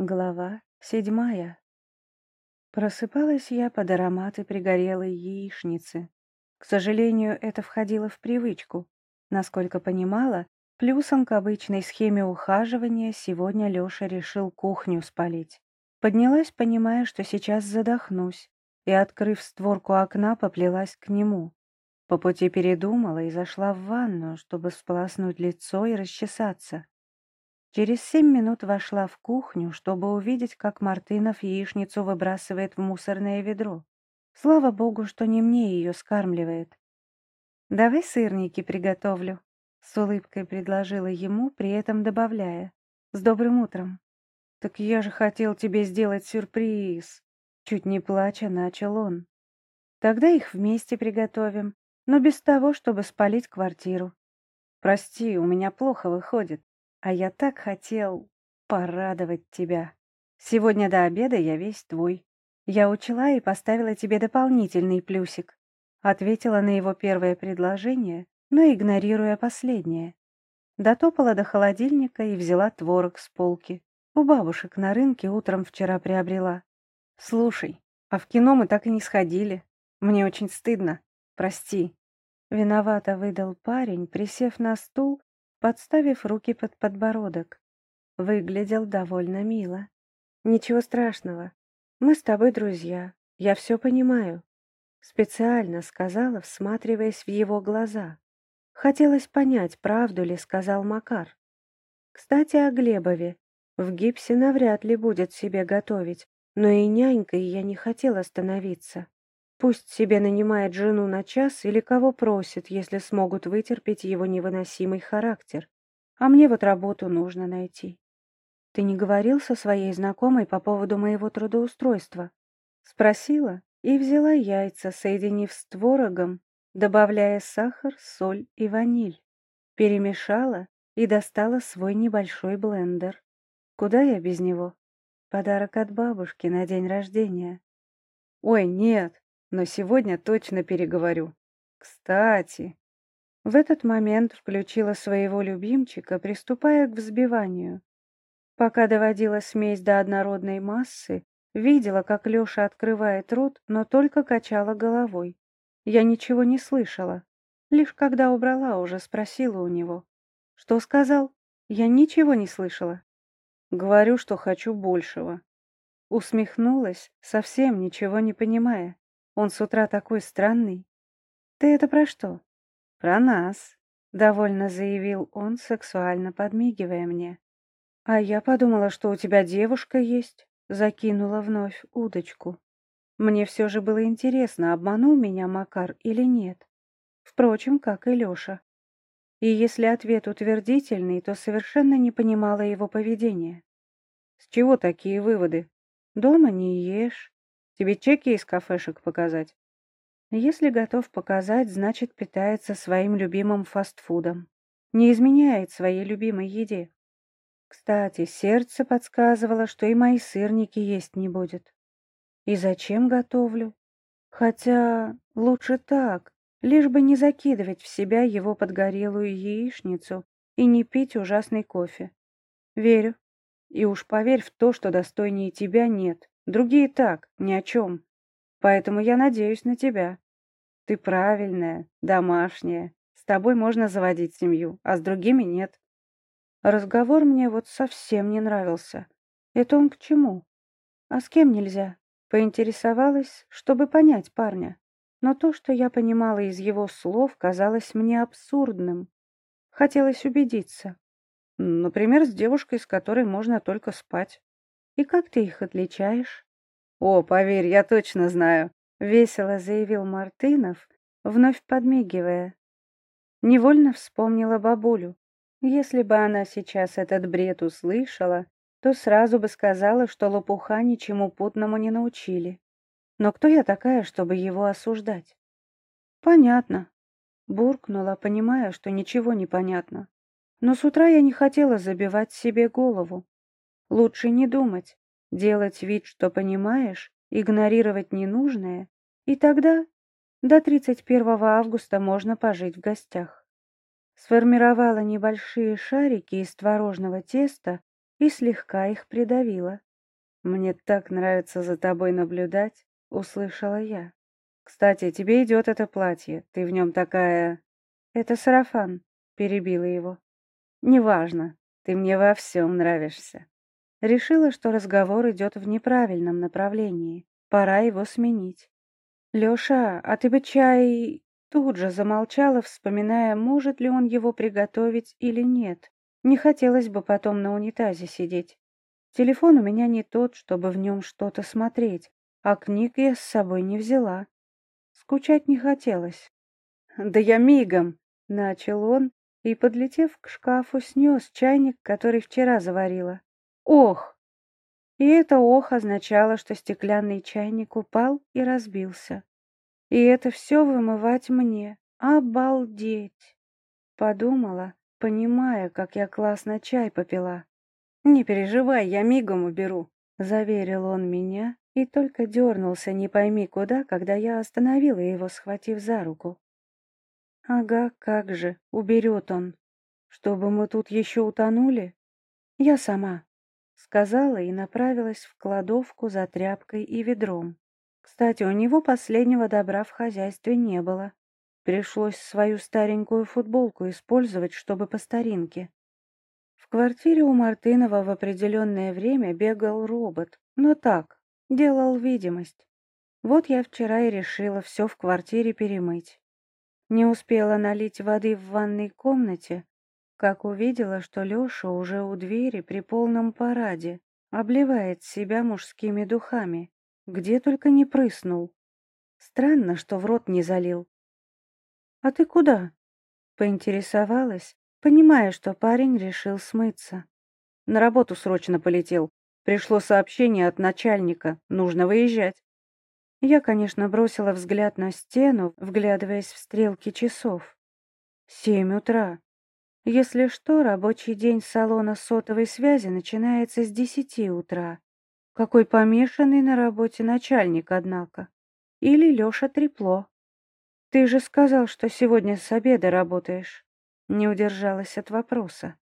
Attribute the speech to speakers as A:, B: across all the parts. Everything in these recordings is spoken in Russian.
A: Глава седьмая. Просыпалась я под ароматы пригорелой яичницы. К сожалению, это входило в привычку. Насколько понимала, плюсом к обычной схеме ухаживания сегодня Лёша решил кухню спалить. Поднялась, понимая, что сейчас задохнусь, и, открыв створку окна, поплелась к нему. По пути передумала и зашла в ванную, чтобы сполоснуть лицо и расчесаться. Через семь минут вошла в кухню, чтобы увидеть, как Мартынов яичницу выбрасывает в мусорное ведро. Слава богу, что не мне ее скармливает. «Давай сырники приготовлю», — с улыбкой предложила ему, при этом добавляя. «С добрым утром». «Так я же хотел тебе сделать сюрприз», — чуть не плача начал он. «Тогда их вместе приготовим, но без того, чтобы спалить квартиру. Прости, у меня плохо выходит. А я так хотел порадовать тебя. Сегодня до обеда я весь твой. Я учла и поставила тебе дополнительный плюсик. Ответила на его первое предложение, но игнорируя последнее. Дотопала до холодильника и взяла творог с полки. У бабушек на рынке утром вчера приобрела. Слушай, а в кино мы так и не сходили. Мне очень стыдно. Прости. Виновато выдал парень, присев на стул подставив руки под подбородок. Выглядел довольно мило. «Ничего страшного. Мы с тобой друзья. Я все понимаю». Специально сказала, всматриваясь в его глаза. Хотелось понять, правду ли сказал Макар. Кстати, о Глебове. В гипсе навряд ли будет себе готовить, но и нянькой я не хотела становиться. Пусть себе нанимает жену на час или кого просит, если смогут вытерпеть его невыносимый характер. А мне вот работу нужно найти. Ты не говорил со своей знакомой по поводу моего трудоустройства? Спросила и взяла яйца, соединив с творогом, добавляя сахар, соль и ваниль. Перемешала и достала свой небольшой блендер. Куда я без него? Подарок от бабушки на день рождения. Ой, нет, но сегодня точно переговорю. Кстати, в этот момент включила своего любимчика, приступая к взбиванию. Пока доводила смесь до однородной массы, видела, как Лёша открывает рот, но только качала головой. Я ничего не слышала. Лишь когда убрала, уже спросила у него. Что сказал? Я ничего не слышала. Говорю, что хочу большего. Усмехнулась, совсем ничего не понимая. Он с утра такой странный. Ты это про что? Про нас, довольно заявил он, сексуально подмигивая мне. А я подумала, что у тебя девушка есть, закинула вновь удочку. Мне все же было интересно, обманул меня Макар или нет. Впрочем, как и Леша. И если ответ утвердительный, то совершенно не понимала его поведения. С чего такие выводы? Дома не ешь, Тебе чеки из кафешек показать? Если готов показать, значит питается своим любимым фастфудом. Не изменяет своей любимой еде. Кстати, сердце подсказывало, что и мои сырники есть не будет. И зачем готовлю? Хотя лучше так, лишь бы не закидывать в себя его подгорелую яичницу и не пить ужасный кофе. Верю. И уж поверь в то, что достойнее тебя нет. Другие так, ни о чем. Поэтому я надеюсь на тебя. Ты правильная, домашняя. С тобой можно заводить семью, а с другими нет. Разговор мне вот совсем не нравился. Это он к чему? А с кем нельзя? Поинтересовалась, чтобы понять парня. Но то, что я понимала из его слов, казалось мне абсурдным. Хотелось убедиться. Например, с девушкой, с которой можно только спать. И как ты их отличаешь? О, поверь, я точно знаю, весело заявил Мартынов, вновь подмигивая. Невольно вспомнила бабулю. Если бы она сейчас этот бред услышала, то сразу бы сказала, что лопуха ничему путному не научили. Но кто я такая, чтобы его осуждать? Понятно. Буркнула, понимая, что ничего не понятно. Но с утра я не хотела забивать себе голову. Лучше не думать, делать вид, что понимаешь, игнорировать ненужное, и тогда до 31 августа можно пожить в гостях. Сформировала небольшие шарики из творожного теста и слегка их придавила. «Мне так нравится за тобой наблюдать», — услышала я. «Кстати, тебе идет это платье, ты в нем такая...» «Это сарафан», — перебила его. «Неважно, ты мне во всем нравишься». Решила, что разговор идет в неправильном направлении. Пора его сменить. «Леша, а ты бы чай...» Тут же замолчала, вспоминая, может ли он его приготовить или нет. Не хотелось бы потом на унитазе сидеть. Телефон у меня не тот, чтобы в нем что-то смотреть, а книг я с собой не взяла. Скучать не хотелось. «Да я мигом!» — начал он и, подлетев к шкафу, снес чайник, который вчера заварила. «Ох!» И это «ох» означало, что стеклянный чайник упал и разбился. И это все вымывать мне. Обалдеть! Подумала, понимая, как я классно чай попила. «Не переживай, я мигом уберу», — заверил он меня и только дернулся не пойми куда, когда я остановила его, схватив за руку. «Ага, как же, уберет он. Чтобы мы тут еще утонули? Я сама», — сказала и направилась в кладовку за тряпкой и ведром. Кстати, у него последнего добра в хозяйстве не было. Пришлось свою старенькую футболку использовать, чтобы по старинке. В квартире у Мартынова в определенное время бегал робот, но так, делал видимость. Вот я вчера и решила все в квартире перемыть. Не успела налить воды в ванной комнате, как увидела, что Леша уже у двери при полном параде, обливает себя мужскими духами. Где только не прыснул. Странно, что в рот не залил. «А ты куда?» Поинтересовалась, понимая, что парень решил смыться. На работу срочно полетел. Пришло сообщение от начальника. Нужно выезжать. Я, конечно, бросила взгляд на стену, вглядываясь в стрелки часов. Семь утра. Если что, рабочий день салона сотовой связи начинается с десяти утра. Какой помешанный на работе начальник, однако. Или Лёша Трепло. Ты же сказал, что сегодня с обеда работаешь. Не удержалась от вопроса.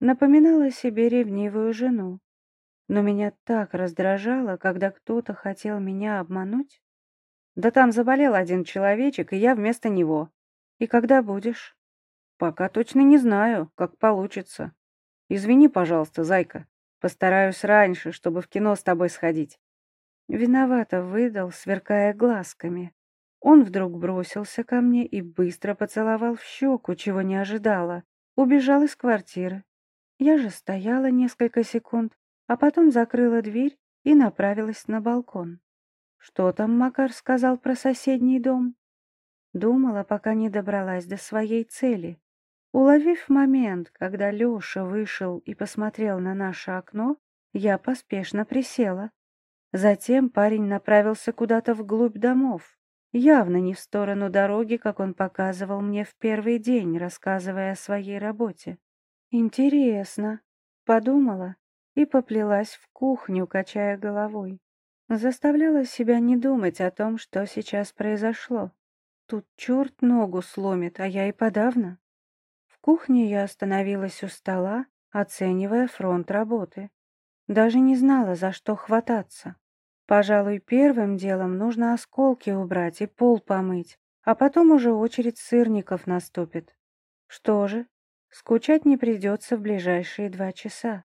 A: Напоминала себе ревнивую жену. Но меня так раздражало, когда кто-то хотел меня обмануть. Да там заболел один человечек, и я вместо него. И когда будешь? Пока точно не знаю, как получится. Извини, пожалуйста, зайка. Постараюсь раньше, чтобы в кино с тобой сходить. Виновато выдал, сверкая глазками. Он вдруг бросился ко мне и быстро поцеловал в щеку, чего не ожидала. Убежал из квартиры. Я же стояла несколько секунд, а потом закрыла дверь и направилась на балкон. Что там Макар сказал про соседний дом? Думала, пока не добралась до своей цели. Уловив момент, когда Леша вышел и посмотрел на наше окно, я поспешно присела. Затем парень направился куда-то вглубь домов, явно не в сторону дороги, как он показывал мне в первый день, рассказывая о своей работе. «Интересно», — подумала и поплелась в кухню, качая головой. Заставляла себя не думать о том, что сейчас произошло. Тут черт ногу сломит, а я и подавно кухне я остановилась у стола, оценивая фронт работы. Даже не знала, за что хвататься. Пожалуй, первым делом нужно осколки убрать и пол помыть, а потом уже очередь сырников наступит. Что же, скучать не придется в ближайшие два часа.